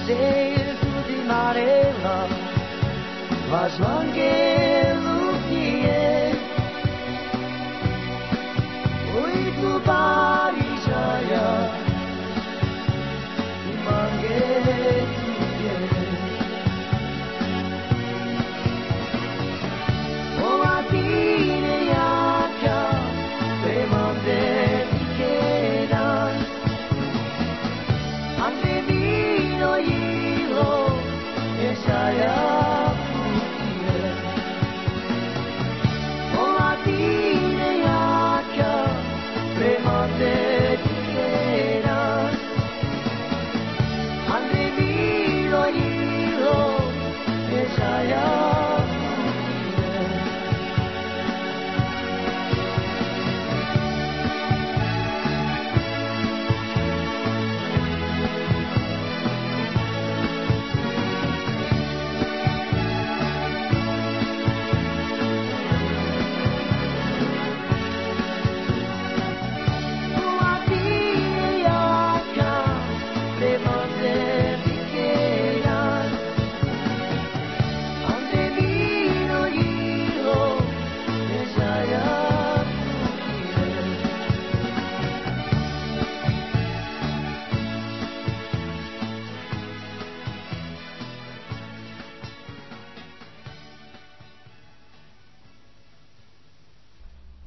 dizer de amarela, mas manguelo que é. Oi, tu parijaya, e manguelo que é. O matine yaka, te mandei. live on.